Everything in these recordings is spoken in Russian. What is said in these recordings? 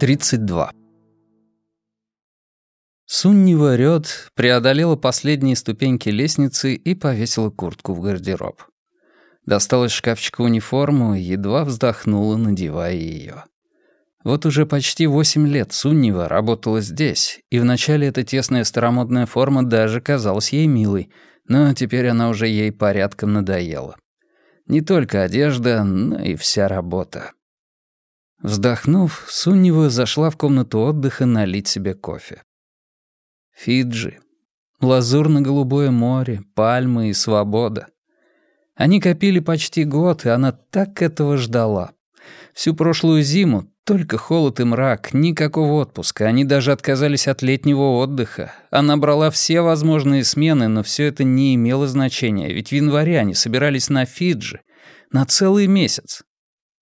32. Суннива Рёд преодолела последние ступеньки лестницы и повесила куртку в гардероб. Достала из шкафчика униформу и едва вздохнула, надевая ее. Вот уже почти восемь лет Суннива работала здесь, и вначале эта тесная старомодная форма даже казалась ей милой, но теперь она уже ей порядком надоела. Не только одежда, но и вся работа. Вздохнув, Суннева зашла в комнату отдыха налить себе кофе. Фиджи. Лазурно-голубое море, пальмы и свобода. Они копили почти год, и она так этого ждала. Всю прошлую зиму только холод и мрак, никакого отпуска. Они даже отказались от летнего отдыха. Она брала все возможные смены, но все это не имело значения, ведь в январе они собирались на Фиджи. На целый месяц.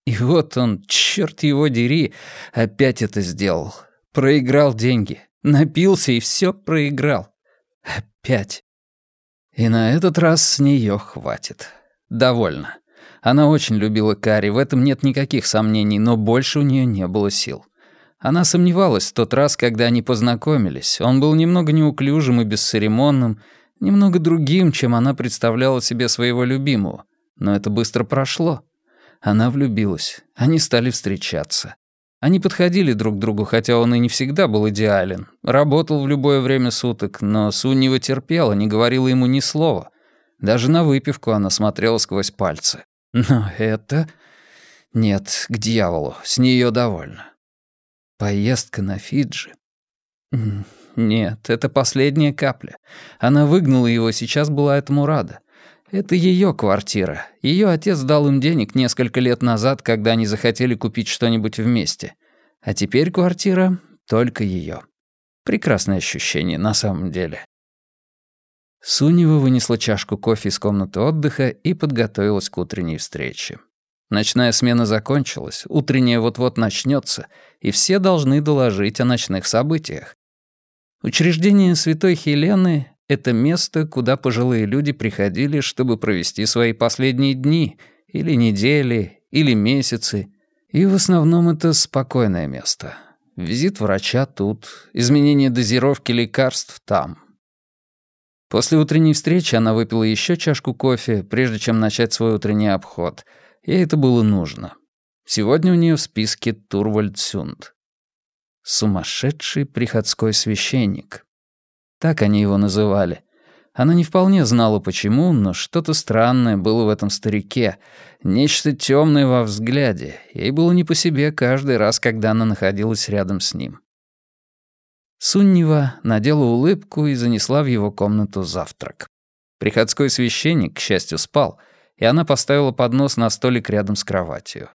И вот он, черт его дери, опять это сделал. Проиграл деньги. Напился и все проиграл. Опять. И на этот раз с нее хватит. Довольно. Она очень любила Кари, в этом нет никаких сомнений, но больше у нее не было сил. Она сомневалась в тот раз, когда они познакомились. Он был немного неуклюжим и бесцеремонным, немного другим, чем она представляла себе своего любимого. Но это быстро прошло. Она влюбилась. Они стали встречаться. Они подходили друг к другу, хотя он и не всегда был идеален. Работал в любое время суток, но Суньева терпела, не говорила ему ни слова. Даже на выпивку она смотрела сквозь пальцы. Но это... Нет, к дьяволу, с нее довольно. Поездка на Фиджи. Нет, это последняя капля. Она выгнала его, сейчас была этому рада. Это ее квартира. Ее отец дал им денег несколько лет назад, когда они захотели купить что-нибудь вместе. А теперь квартира только ее. Прекрасное ощущение на самом деле. Сунева вынесла чашку кофе из комнаты отдыха и подготовилась к утренней встрече. Ночная смена закончилась, утренняя вот-вот начнется, и все должны доложить о ночных событиях. Учреждение Святой Хелены это место, куда пожилые люди приходили, чтобы провести свои последние дни, или недели, или месяцы. И в основном это спокойное место. Визит врача тут, изменение дозировки лекарств там. После утренней встречи она выпила еще чашку кофе, прежде чем начать свой утренний обход. Ей это было нужно. Сегодня у нее в списке Турвальд Сюнд. Сумасшедший приходской священник. Так они его называли. Она не вполне знала, почему, но что-то странное было в этом старике, нечто темное во взгляде. Ей было не по себе каждый раз, когда она находилась рядом с ним. Суннева надела улыбку и занесла в его комнату завтрак. Приходской священник, к счастью, спал, и она поставила поднос на столик рядом с кроватью.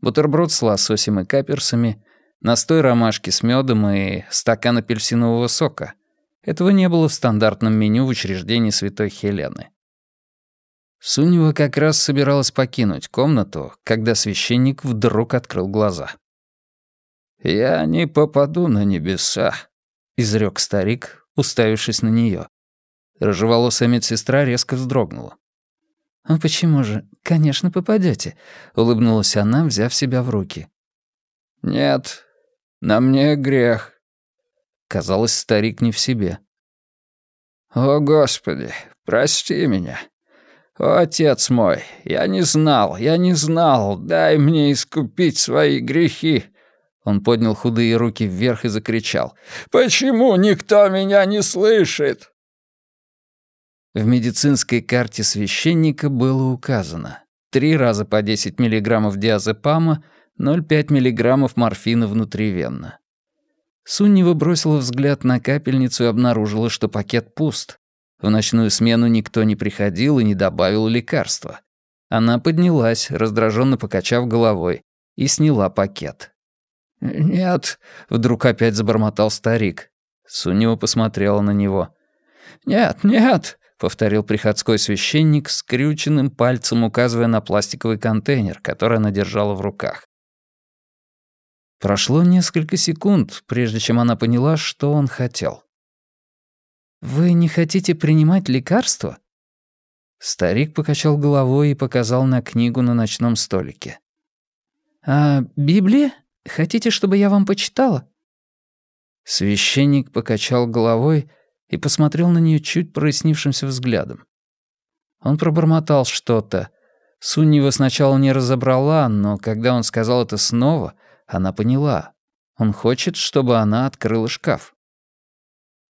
Бутерброд с лососем и каперсами, настой ромашки с медом и стакан апельсинового сока — этого не было в стандартном меню в учреждении Святой Хелены. Сунева как раз собиралась покинуть комнату, когда священник вдруг открыл глаза. «Я не попаду на небеса», — изрек старик, уставившись на нее. Рыжеволосая медсестра резко вздрогнула. «А почему же? Конечно, попадете, улыбнулась она, взяв себя в руки. «Нет, на мне грех», Казалось, старик не в себе. «О, Господи, прости меня. О, Отец мой, я не знал, я не знал. Дай мне искупить свои грехи». Он поднял худые руки вверх и закричал. «Почему никто меня не слышит?» В медицинской карте священника было указано три раза по 10 миллиграммов диазепама, 0,5 миллиграммов морфина внутривенно. Суннева бросила взгляд на капельницу и обнаружила, что пакет пуст. В ночную смену никто не приходил и не добавил лекарства. Она поднялась, раздраженно покачав головой, и сняла пакет. «Нет», — вдруг опять забормотал старик. Сунева посмотрела на него. «Нет, нет», — повторил приходской священник, скрюченным пальцем указывая на пластиковый контейнер, который она держала в руках. Прошло несколько секунд, прежде чем она поняла, что он хотел. «Вы не хотите принимать лекарства?» Старик покачал головой и показал на книгу на ночном столике. «А Библия? Хотите, чтобы я вам почитала?» Священник покачал головой и посмотрел на нее чуть прояснившимся взглядом. Он пробормотал что-то. Суннива сначала не разобрала, но когда он сказал это снова, она поняла. Он хочет, чтобы она открыла шкаф.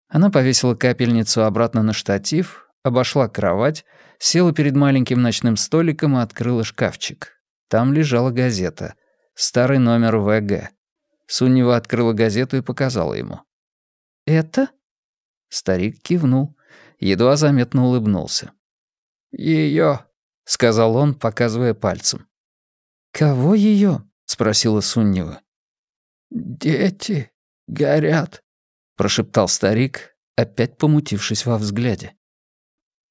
Она повесила капельницу обратно на штатив, обошла кровать, села перед маленьким ночным столиком и открыла шкафчик. Там лежала газета. Старый номер ВГ. Суннева открыла газету и показала ему. «Это?» Старик кивнул, едва заметно улыбнулся. «Её», — сказал он, показывая пальцем. «Кого её?» — спросила Суннева. «Дети горят», — прошептал старик, опять помутившись во взгляде.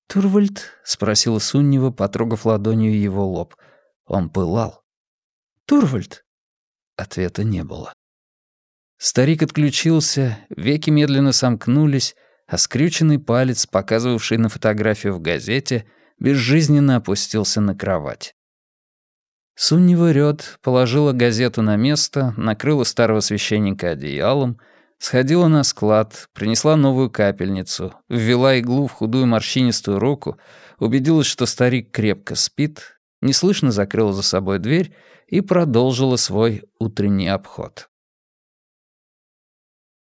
«Турвальд?» — спросила Суннева, потрогав ладонью его лоб. Он пылал. «Турвальд?» Ответа не было. Старик отключился, веки медленно сомкнулись, а скрюченный палец, показывавший на фотографию в газете, безжизненно опустился на кровать. Суннева Рёд положила газету на место, накрыла старого священника одеялом, сходила на склад, принесла новую капельницу, ввела иглу в худую морщинистую руку, убедилась, что старик крепко спит, неслышно закрыла за собой дверь и продолжила свой утренний обход.